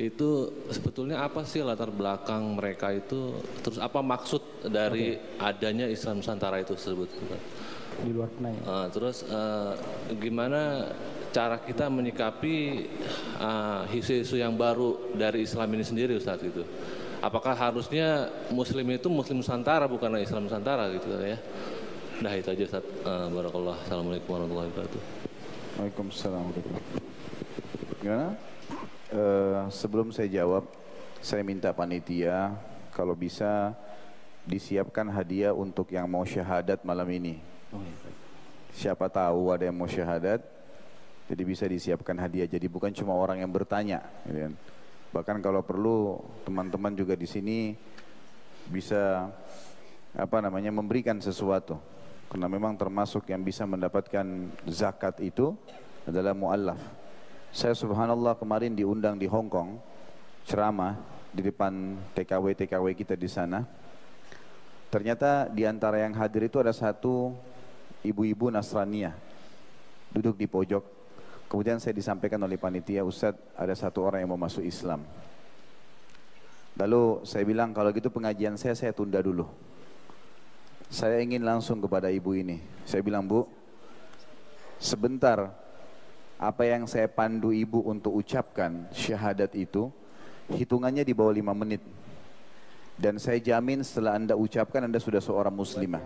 itu sebetulnya apa sih latar belakang mereka itu terus apa maksud dari adanya Islam Nusantara itu tersebut di luar Penang ya? Uh, terus uh, gimana cara kita menyikapi uh, isu-isu yang baru dari Islam ini sendiri Ustaz itu apakah harusnya Muslim itu Muslim Nusantara bukan Islam Nusantara gitu ya Nah itu aja Ustaz. Uh, Barakallah. Assalamualaikum warahmatullahi wabarakatuh. Waalaikumsalam Gimana? Uh, sebelum saya jawab, saya minta panitia kalau bisa disiapkan hadiah untuk yang mau syahadat malam ini. Oh, iya. Siapa tahu ada yang mau syahadat, jadi bisa disiapkan hadiah. Jadi bukan cuma orang yang bertanya. Gitu kan. Bahkan kalau perlu teman-teman juga di sini bisa apa namanya memberikan sesuatu. Karena memang termasuk yang bisa mendapatkan zakat itu adalah mu'allaf. Saya subhanallah kemarin diundang di Hong Kong ceramah di depan TKW TKW kita di sana. Ternyata di antara yang hadir itu ada satu ibu-ibu Nasraniyah duduk di pojok. Kemudian saya disampaikan oleh panitia, Ustadz ada satu orang yang mau masuk Islam. Lalu saya bilang kalau gitu pengajian saya saya tunda dulu. Saya ingin langsung kepada ibu ini. Saya bilang, Bu, sebentar apa yang saya pandu ibu untuk ucapkan syahadat itu hitungannya di bawah lima menit. Dan saya jamin setelah anda ucapkan anda sudah seorang muslimah.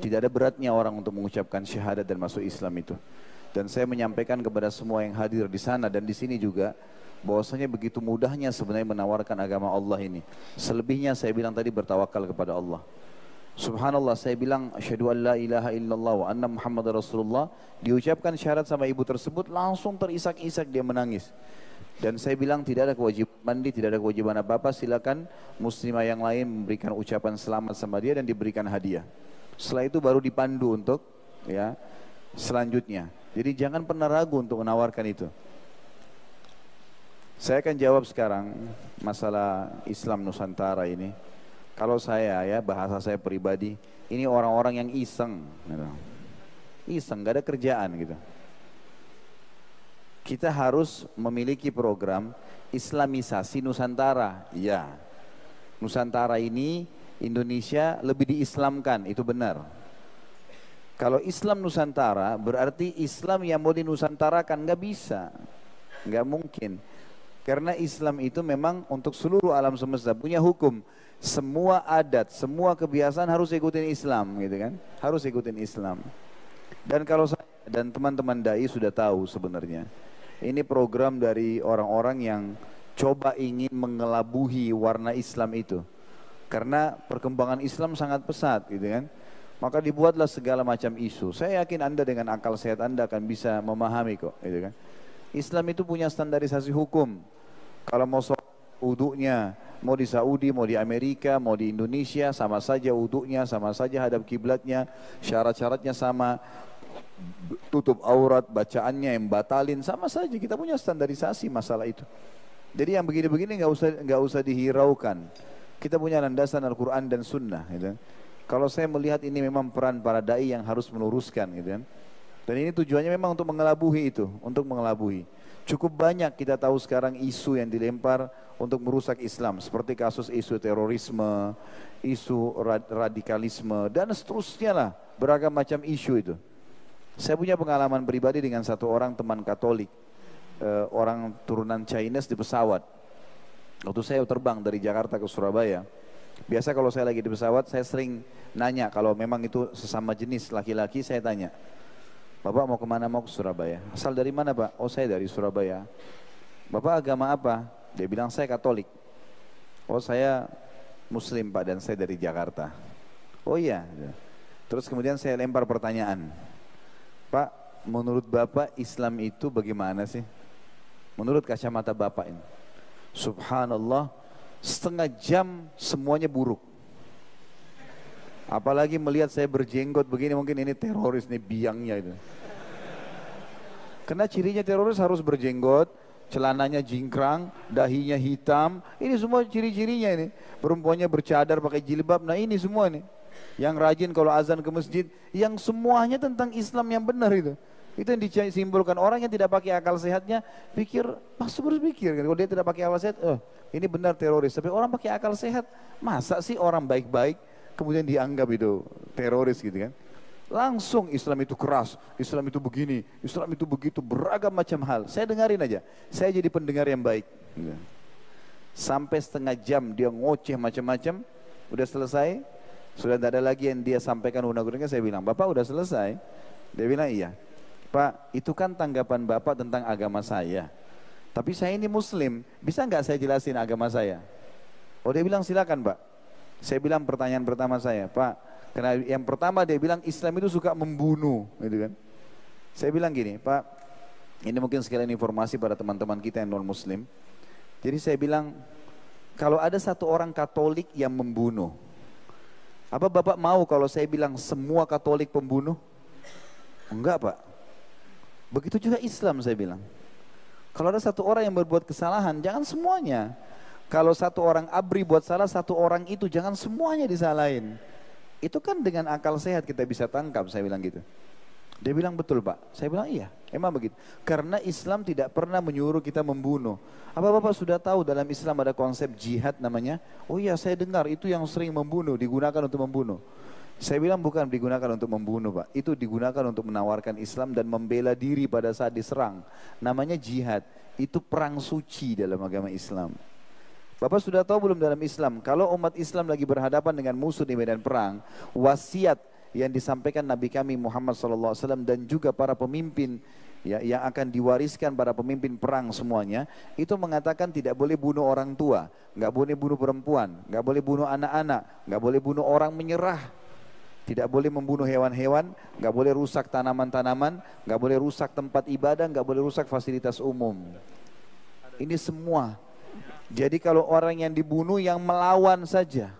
Tidak ada beratnya orang untuk mengucapkan syahadat dan masuk Islam itu. Dan saya menyampaikan kepada semua yang hadir di sana dan di sini juga bahwasanya begitu mudahnya sebenarnya menawarkan agama Allah ini. Selebihnya saya bilang tadi bertawakal kepada Allah Subhanallah saya bilang asyhadu an la ilaha illallah wa anna Muhammad Rasulullah diucapkan syarat sama ibu tersebut langsung terisak-isak dia menangis. Dan saya bilang tidak ada kewajiban mandi, tidak ada kewajiban apa-apa, silakan muslimah yang lain memberikan ucapan selamat sama dia dan diberikan hadiah. Setelah itu baru dipandu untuk ya selanjutnya. Jadi jangan pernah ragu untuk menawarkan itu. Saya akan jawab sekarang masalah Islam Nusantara ini. Kalau saya ya bahasa saya pribadi, ini orang-orang yang iseng, gitu. iseng, gak ada kerjaan gitu. Kita harus memiliki program Islamisasi Nusantara. Ya, Nusantara ini Indonesia lebih diislamkan, itu benar. Kalau Islam Nusantara berarti Islam yang mau dinusantarakan nggak bisa, nggak mungkin. Karena Islam itu memang untuk seluruh alam semesta punya hukum semua adat, semua kebiasaan harus ikutin Islam gitu kan. Harus ikutin Islam. Dan kalau saya dan teman-teman dai sudah tahu sebenarnya. Ini program dari orang-orang yang coba ingin mengelabuhi warna Islam itu. Karena perkembangan Islam sangat pesat gitu kan. Maka dibuatlah segala macam isu. Saya yakin Anda dengan akal sehat Anda akan bisa memahami kok gitu kan. Islam itu punya standarisasi hukum. Kalau mau sholat uduknya, mau di Saudi, mau di Amerika, mau di Indonesia, sama saja wudhunya, sama saja hadap kiblatnya, syarat-syaratnya sama, tutup aurat, bacaannya yang batalin, sama saja kita punya standarisasi masalah itu. Jadi yang begini-begini nggak usah nggak usah dihiraukan. Kita punya landasan Al-Quran dan Sunnah. Gitu. Kalau saya melihat ini memang peran para dai yang harus meluruskan, gitu kan. Dan ini tujuannya memang untuk mengelabuhi itu, untuk mengelabuhi. Cukup banyak kita tahu sekarang isu yang dilempar untuk merusak Islam seperti kasus isu terorisme, isu radikalisme dan seterusnya lah beragam macam isu itu. Saya punya pengalaman pribadi dengan satu orang teman Katolik, eh, orang turunan Chinese di pesawat. Waktu saya terbang dari Jakarta ke Surabaya, biasa kalau saya lagi di pesawat saya sering nanya kalau memang itu sesama jenis laki-laki saya tanya, Bapak mau ke mana? Mau ke Surabaya. Asal dari mana Pak? Oh saya dari Surabaya. Bapak agama apa? Dia bilang saya Katolik. Oh saya Muslim Pak dan saya dari Jakarta. Oh iya. Terus kemudian saya lempar pertanyaan. Pak, menurut Bapak Islam itu bagaimana sih? Menurut kacamata Bapak ini. Subhanallah, setengah jam semuanya buruk. Apalagi melihat saya berjenggot begini mungkin ini teroris nih biangnya itu. Karena cirinya teroris harus berjenggot, celananya jingkrang, dahinya hitam. Ini semua ciri-cirinya ini. Perempuannya bercadar pakai jilbab. Nah ini semua nih. Yang rajin kalau azan ke masjid, yang semuanya tentang Islam yang benar itu. Itu yang disimbolkan orang yang tidak pakai akal sehatnya pikir masuk berpikir kalau dia tidak pakai akal sehat, oh ini benar teroris. Tapi orang pakai akal sehat, masa sih orang baik-baik kemudian dianggap itu teroris gitu kan? Langsung Islam itu keras, Islam itu begini, Islam itu begitu, beragam macam hal. Saya dengarin aja, saya jadi pendengar yang baik. Sampai setengah jam dia ngoceh macam-macam, udah selesai, sudah tidak ada lagi yang dia sampaikan undang-undangnya, saya bilang, Bapak udah selesai? Dia bilang iya. Pak, itu kan tanggapan Bapak tentang agama saya. Tapi saya ini muslim, bisa nggak saya jelasin agama saya? Oh dia bilang silakan Pak. Saya bilang pertanyaan pertama saya, Pak, karena yang pertama dia bilang Islam itu suka membunuh, gitu kan? Saya bilang gini, Pak, ini mungkin sekalian informasi pada teman-teman kita yang non muslim. Jadi saya bilang, kalau ada satu orang Katolik yang membunuh, apa Bapak mau kalau saya bilang semua Katolik pembunuh? Enggak Pak. Begitu juga Islam saya bilang. Kalau ada satu orang yang berbuat kesalahan, jangan semuanya. Kalau satu orang abri buat salah, satu orang itu jangan semuanya disalahin. Itu kan dengan akal sehat kita bisa tangkap, saya bilang gitu. Dia bilang betul pak, saya bilang iya, emang begitu. Karena Islam tidak pernah menyuruh kita membunuh. Apa bapak sudah tahu dalam Islam ada konsep jihad namanya? Oh iya saya dengar itu yang sering membunuh, digunakan untuk membunuh. Saya bilang bukan digunakan untuk membunuh Pak. Itu digunakan untuk menawarkan Islam dan membela diri pada saat diserang. Namanya jihad. Itu perang suci dalam agama Islam. Bapak sudah tahu belum dalam Islam, kalau umat Islam lagi berhadapan dengan musuh di medan perang, wasiat yang disampaikan Nabi kami Muhammad SAW dan juga para pemimpin ya, yang akan diwariskan para pemimpin perang semuanya, itu mengatakan tidak boleh bunuh orang tua, nggak boleh bunuh perempuan, nggak boleh bunuh anak-anak, nggak boleh bunuh orang menyerah, tidak boleh membunuh hewan-hewan, nggak boleh rusak tanaman-tanaman, nggak boleh rusak tempat ibadah, nggak boleh rusak fasilitas umum. Ini semua. Jadi kalau orang yang dibunuh yang melawan saja,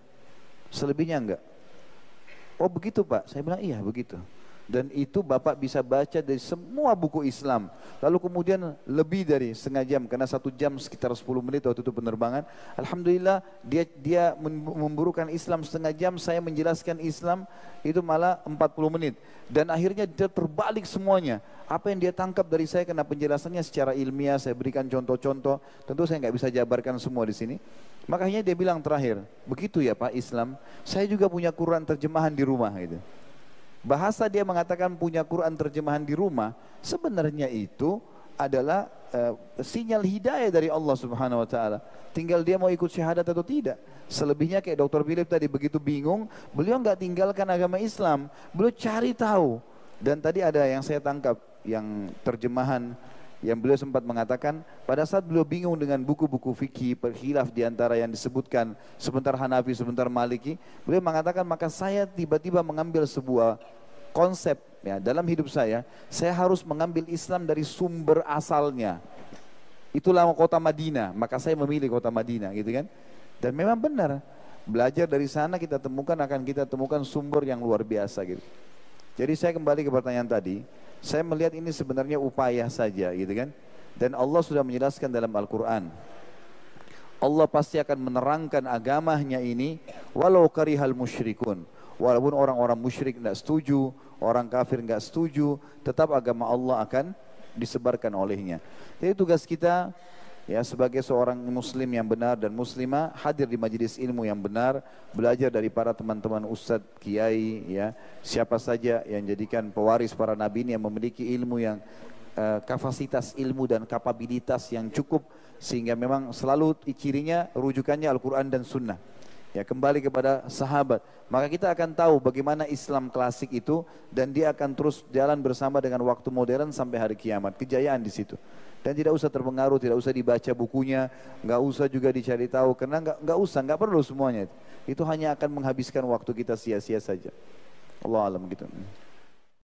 selebihnya enggak. Oh begitu Pak, saya bilang iya begitu. Dan itu Bapak bisa baca dari semua buku Islam. Lalu kemudian lebih dari setengah jam, karena satu jam sekitar 10 menit waktu itu penerbangan. Alhamdulillah dia dia memburukan Islam setengah jam, saya menjelaskan Islam itu malah 40 menit. Dan akhirnya dia terbalik semuanya. Apa yang dia tangkap dari saya karena penjelasannya secara ilmiah, saya berikan contoh-contoh. Tentu saya nggak bisa jabarkan semua di sini. Makanya dia bilang terakhir, begitu ya Pak Islam, saya juga punya Quran terjemahan di rumah gitu. Bahasa dia mengatakan punya Quran terjemahan di rumah, sebenarnya itu adalah uh, sinyal hidayah dari Allah Subhanahu wa taala. Tinggal dia mau ikut syahadat atau tidak. Selebihnya kayak Dr. Philip tadi begitu bingung, beliau nggak tinggalkan agama Islam, beliau cari tahu. Dan tadi ada yang saya tangkap yang terjemahan yang beliau sempat mengatakan pada saat beliau bingung dengan buku-buku fikih berkhilaf di antara yang disebutkan sebentar Hanafi sebentar Maliki beliau mengatakan maka saya tiba-tiba mengambil sebuah konsep ya dalam hidup saya saya harus mengambil Islam dari sumber asalnya. Itulah kota Madinah maka saya memilih kota Madinah gitu kan. Dan memang benar belajar dari sana kita temukan akan kita temukan sumber yang luar biasa gitu jadi saya kembali ke pertanyaan tadi saya melihat ini sebenarnya upaya saja gitu kan. Dan Allah sudah menjelaskan dalam Al-Quran. Allah pasti akan menerangkan agamanya ini walau karihal musyrikun. Walaupun orang-orang musyrik tidak setuju, orang kafir tidak setuju, tetap agama Allah akan disebarkan olehnya. Jadi tugas kita ya sebagai seorang muslim yang benar dan muslimah hadir di majelis ilmu yang benar belajar dari para teman-teman ustadz kiai ya. Siapa saja yang jadikan pewaris para nabi ini yang memiliki ilmu yang uh, kapasitas ilmu dan kapabilitas yang cukup sehingga memang selalu cirinya rujukannya Al-Quran dan Sunnah ya kembali kepada sahabat maka kita akan tahu bagaimana Islam klasik itu dan dia akan terus jalan bersama dengan waktu modern sampai hari kiamat kejayaan di situ dan tidak usah terpengaruh, tidak usah dibaca bukunya, nggak usah juga dicari tahu karena nggak nggak usah, nggak perlu semuanya. Itu hanya akan menghabiskan waktu kita sia-sia saja. Allah alam gitu.